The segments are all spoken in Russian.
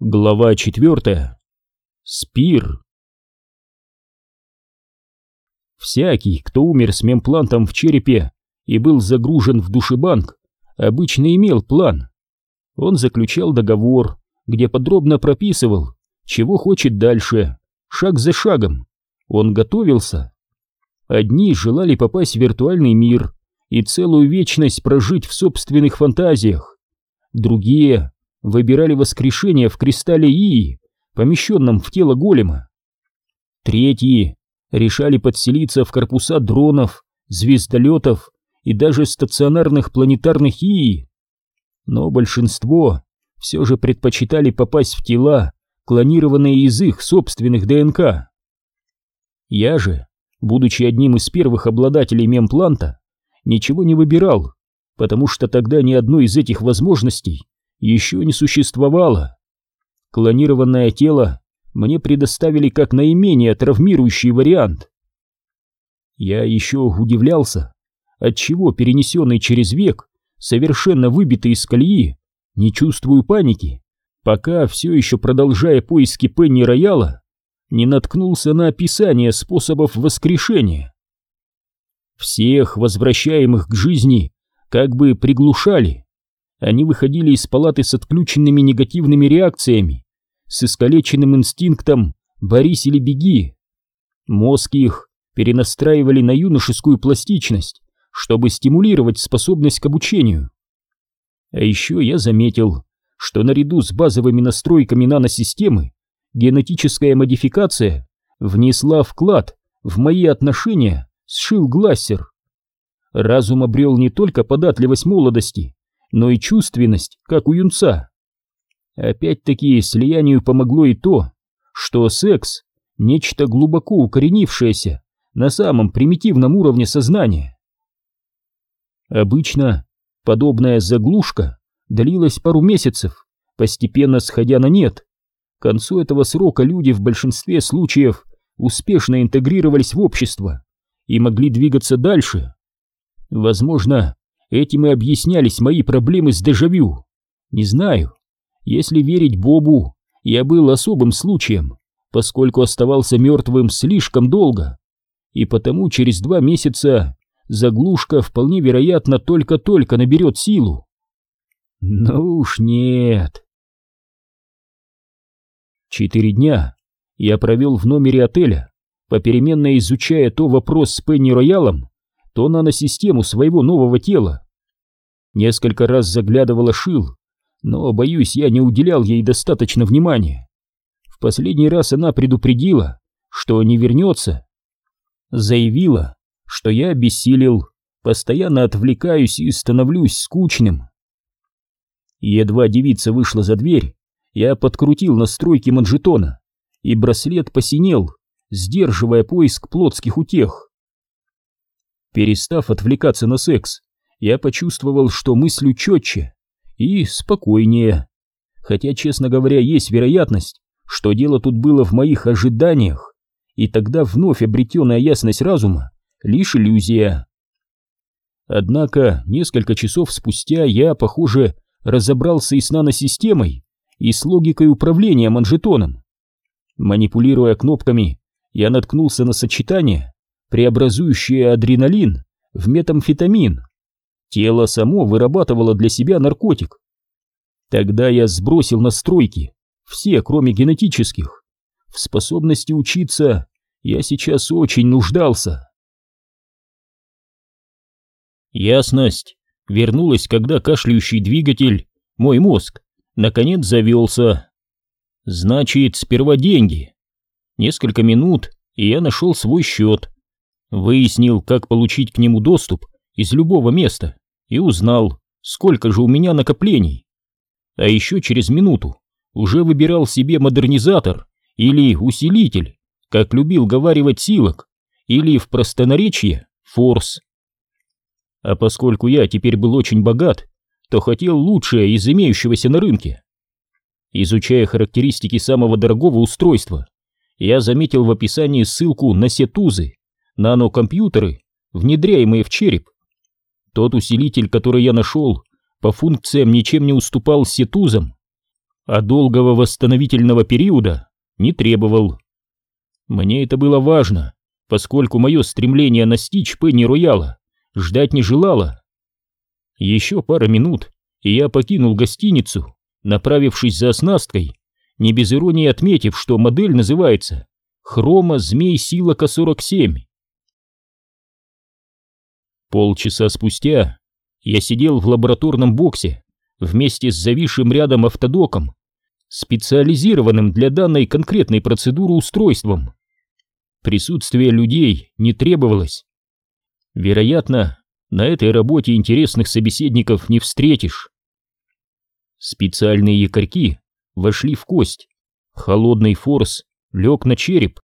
Глава четвертая. Спир. Всякий, кто умер с мемплантом в черепе и был загружен в душебанк, обычно имел план. Он заключал договор, где подробно прописывал, чего хочет дальше, шаг за шагом. Он готовился. Одни желали попасть в виртуальный мир и целую вечность прожить в собственных фантазиях. Другие выбирали воскрешение в кристалле Ии, помещенном в тело голема. Третьи решали подселиться в корпуса дронов, звездолетов и даже стационарных планетарных Ии. Но большинство все же предпочитали попасть в тела, клонированные из их собственных ДНК. Я же, будучи одним из первых обладателей мемпланта, ничего не выбирал, потому что тогда ни одной из этих возможностей еще не существовало. Клонированное тело мне предоставили как наименее травмирующий вариант. Я еще удивлялся, отчего перенесенный через век, совершенно выбитый из колеи, не чувствую паники, пока, все еще продолжая поиски Пенни Рояла, не наткнулся на описание способов воскрешения. Всех возвращаемых к жизни как бы приглушали, они выходили из палаты с отключенными негативными реакциями, с искалеченным инстинктом «борись или беги». Мозг их перенастраивали на юношескую пластичность, чтобы стимулировать способность к обучению. А еще я заметил, что наряду с базовыми настройками наносистемы генетическая модификация внесла вклад в мои отношения с Шил Глассер. Разум обрел не только податливость молодости, но и чувственность, как у юнца. Опять-таки слиянию помогло и то, что секс — нечто глубоко укоренившееся на самом примитивном уровне сознания. Обычно подобная заглушка длилась пару месяцев, постепенно сходя на нет. К концу этого срока люди в большинстве случаев успешно интегрировались в общество и могли двигаться дальше. Возможно, Этим и объяснялись мои проблемы с дежавю. Не знаю. Если верить Бобу, я был особым случаем, поскольку оставался мертвым слишком долго. И потому через два месяца заглушка вполне вероятно только-только наберет силу. Ну уж нет. Четыре дня я провел в номере отеля, попеременно изучая то вопрос с Пенни Роялом, то наносистему своего нового тела. Несколько раз заглядывала Шил, но, боюсь, я не уделял ей достаточно внимания. В последний раз она предупредила, что не вернется. Заявила, что я обессилел, постоянно отвлекаюсь и становлюсь скучным. Едва девица вышла за дверь, я подкрутил настройки манжетона, и браслет посинел, сдерживая поиск плотских утех. Перестав отвлекаться на секс, я почувствовал, что мыслю четче и спокойнее. Хотя, честно говоря, есть вероятность, что дело тут было в моих ожиданиях, и тогда вновь обретенная ясность разума — лишь иллюзия. Однако, несколько часов спустя я, похоже, разобрался и с наносистемой, и с логикой управления манжетоном. Манипулируя кнопками, я наткнулся на сочетание, преобразующее адреналин в метамфетамин. Тело само вырабатывало для себя наркотик. Тогда я сбросил настройки, все, кроме генетических. В способности учиться я сейчас очень нуждался. Ясность вернулась, когда кашляющий двигатель, мой мозг, наконец завелся. Значит, сперва деньги. Несколько минут, и я нашел свой счет. Выяснил, как получить к нему доступ из любого места и узнал, сколько же у меня накоплений. А еще через минуту уже выбирал себе модернизатор или усилитель, как любил говаривать силок, или в простонаречье форс. А поскольку я теперь был очень богат, то хотел лучшее из имеющегося на рынке. Изучая характеристики самого дорогого устройства, я заметил в описании ссылку на сетузы, нанокомпьютеры, внедряемые в череп. Тот усилитель, который я нашел, по функциям ничем не уступал сетузам. а долгого восстановительного периода не требовал. Мне это было важно, поскольку мое стремление настичь Пенни Рояла ждать не желало. Еще пара минут, и я покинул гостиницу, направившись за оснасткой, не без иронии отметив, что модель называется «Хрома Змей Силака 47». Полчаса спустя я сидел в лабораторном боксе вместе с зависшим рядом автодоком, специализированным для данной конкретной процедуры устройством. Присутствие людей не требовалось. Вероятно, на этой работе интересных собеседников не встретишь. Специальные якорьки вошли в кость. Холодный форс лег на череп.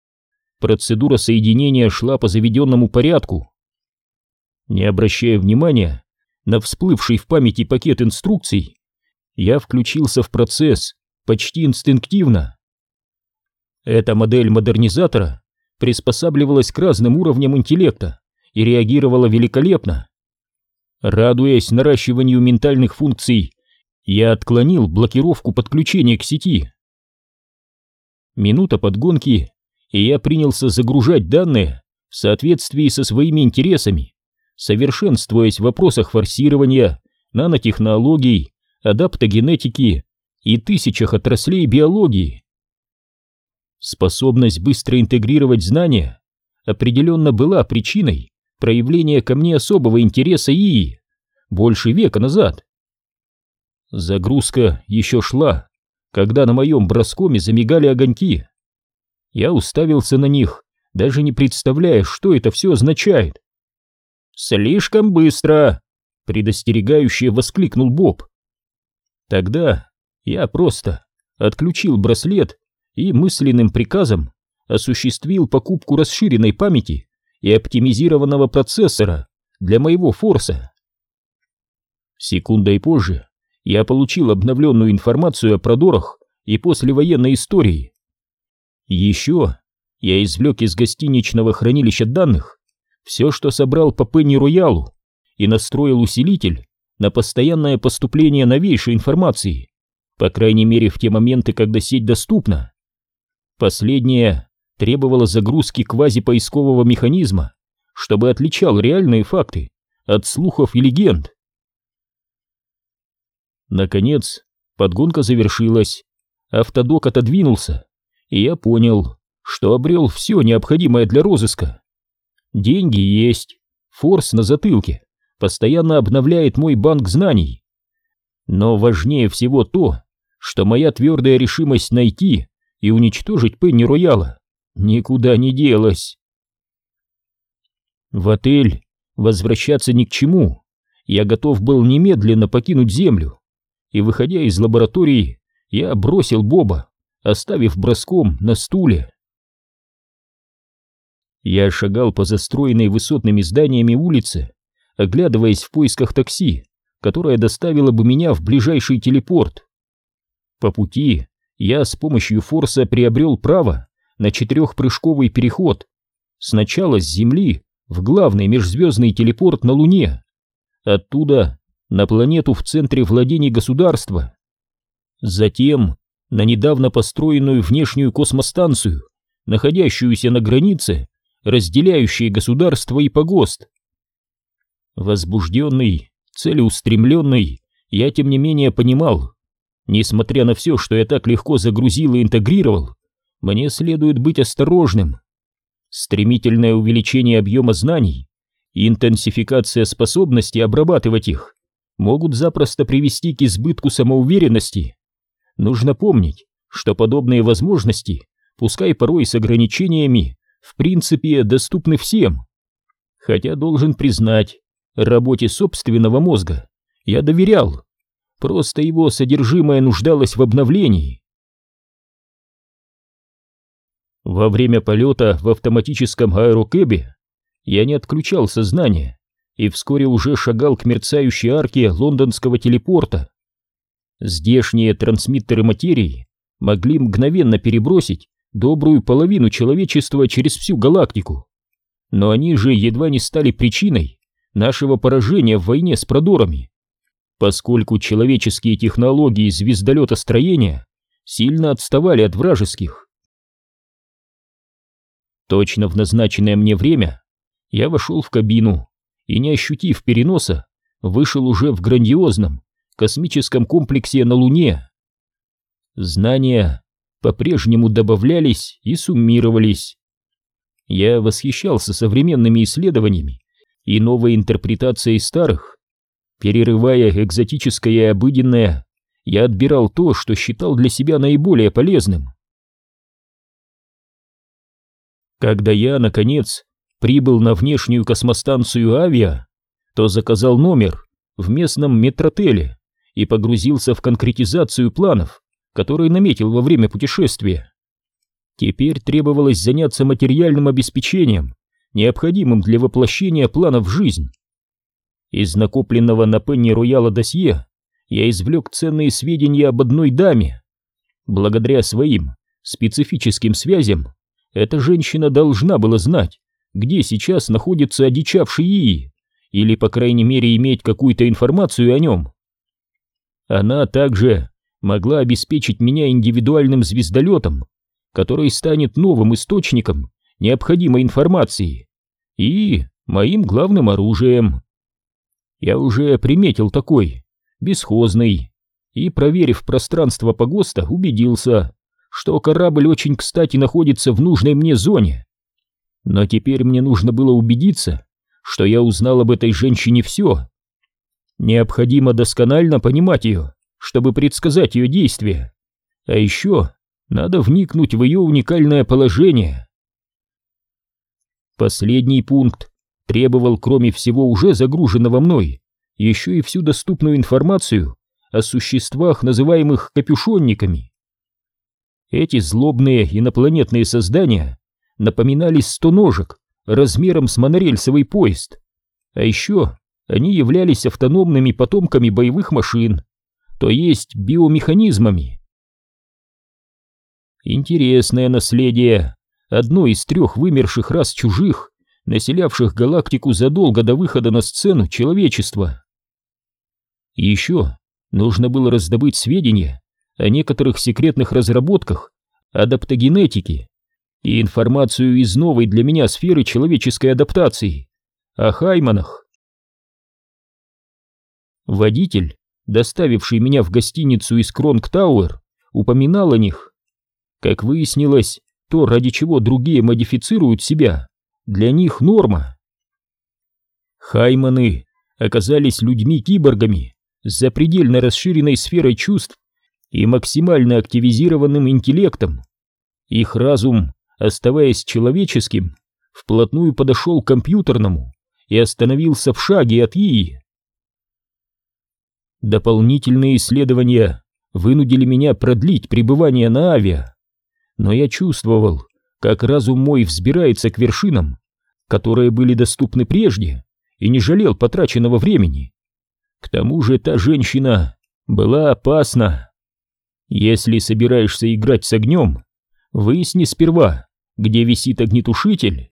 Процедура соединения шла по заведенному порядку. Не обращая внимания на всплывший в памяти пакет инструкций, я включился в процесс почти инстинктивно. Эта модель модернизатора приспосабливалась к разным уровням интеллекта и реагировала великолепно. Радуясь наращиванию ментальных функций, я отклонил блокировку подключения к сети. Минута подгонки, и я принялся загружать данные в соответствии со своими интересами, совершенствуясь в вопросах форсирования, нанотехнологий, адаптогенетики и тысячах отраслей биологии. Способность быстро интегрировать знания определенно была причиной проявления ко мне особого интереса ИИ больше века назад. Загрузка еще шла, когда на моем броскоме замигали огоньки. Я уставился на них, даже не представляя, что это все означает. «Слишком быстро!» — предостерегающе воскликнул Боб. Тогда я просто отключил браслет и мысленным приказом осуществил покупку расширенной памяти и оптимизированного процессора для моего форса. Секундой позже я получил обновленную информацию о продорах и послевоенной истории. Еще я извлек из гостиничного хранилища данных все, что собрал по Пенни Роялу, и настроил усилитель на постоянное поступление новейшей информации, по крайней мере в те моменты, когда сеть доступна. Последнее требовало загрузки квазипоискового механизма, чтобы отличал реальные факты от слухов и легенд. Наконец, подгонка завершилась, автодок отодвинулся, и я понял, что обрел все необходимое для розыска. Деньги есть, форс на затылке постоянно обновляет мой банк знаний. Но важнее всего то, что моя твердая решимость найти и уничтожить Пенни Рояла никуда не делась. В отель возвращаться ни к чему. Я готов был немедленно покинуть землю. И, выходя из лаборатории, я бросил Боба, оставив броском на стуле. Я шагал по застроенной высотными зданиями улице, оглядываясь в поисках такси, которое доставило бы меня в ближайший телепорт. По пути я с помощью форса приобрел право на четырехпрыжковый переход сначала с Земли в главный межзвездный телепорт на Луне, оттуда на планету в центре владений государства, затем на недавно построенную внешнюю космостанцию, находящуюся на границе, разделяющей государство и погост. Возбужденный, целеустремленный, я тем не менее понимал, Несмотря на все, что я так легко загрузил и интегрировал, мне следует быть осторожным. Стремительное увеличение объема знаний и интенсификация способности обрабатывать их могут запросто привести к избытку самоуверенности. Нужно помнить, что подобные возможности, пускай порой с ограничениями, в принципе доступны всем. Хотя должен признать, работе собственного мозга я доверял. Просто его содержимое нуждалось в обновлении. Во время полета в автоматическом аэрокэбе я не отключал сознание и вскоре уже шагал к мерцающей арке лондонского телепорта. Здешние трансмиттеры материи могли мгновенно перебросить добрую половину человечества через всю галактику. Но они же едва не стали причиной нашего поражения в войне с продорами поскольку человеческие технологии звездолетостроения сильно отставали от вражеских. Точно в назначенное мне время я вошел в кабину и, не ощутив переноса, вышел уже в грандиозном космическом комплексе на Луне. Знания по-прежнему добавлялись и суммировались. Я восхищался современными исследованиями и новой интерпретацией старых. Перерывая экзотическое и обыденное, я отбирал то, что считал для себя наиболее полезным. Когда я, наконец, прибыл на внешнюю космостанцию Авиа, то заказал номер в местном метротеле и погрузился в конкретизацию планов, которые наметил во время путешествия. Теперь требовалось заняться материальным обеспечением, необходимым для воплощения плана в жизнь. Из накопленного на Пенни Рояла досье я извлек ценные сведения об одной даме. Благодаря своим специфическим связям эта женщина должна была знать, где сейчас находится одичавший Ии, или, по крайней мере, иметь какую-то информацию о нем. Она также могла обеспечить меня индивидуальным звездолетом, который станет новым источником необходимой информации и моим главным оружием. Я уже приметил такой, бесхозный, и, проверив пространство погоста, убедился, что корабль очень кстати находится в нужной мне зоне. Но теперь мне нужно было убедиться, что я узнал об этой женщине все. Необходимо досконально понимать ее, чтобы предсказать ее действия. А еще надо вникнуть в ее уникальное положение. Последний пункт требовал, кроме всего уже загруженного мной, еще и всю доступную информацию о существах, называемых капюшонниками. Эти злобные инопланетные создания напоминали стоножек размером с монорельсовый поезд, а еще они являлись автономными потомками боевых машин, то есть биомеханизмами. Интересное наследие одной из трех вымерших рас чужих, населявших галактику задолго до выхода на сцену человечества. Еще нужно было раздобыть сведения о некоторых секретных разработках адаптогенетики и информацию из новой для меня сферы человеческой адаптации, о Хайманах. Водитель доставивший меня в гостиницу из Кронг Тауэр, упоминал о них. Как выяснилось, то, ради чего другие модифицируют себя, для них норма. Хайманы оказались людьми-киборгами с запредельно расширенной сферой чувств и максимально активизированным интеллектом. Их разум, оставаясь человеческим, вплотную подошел к компьютерному и остановился в шаге от Ии. Дополнительные исследования вынудили меня продлить пребывание на авиа, но я чувствовал, как разум мой взбирается к вершинам, которые были доступны прежде, и не жалел потраченного времени. К тому же та женщина была опасна. Если собираешься играть с огнем, выясни сперва, где висит огнетушитель.